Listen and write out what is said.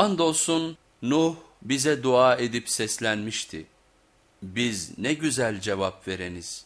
Andolsun Nuh bize dua edip seslenmişti. Biz ne güzel cevap vereniz.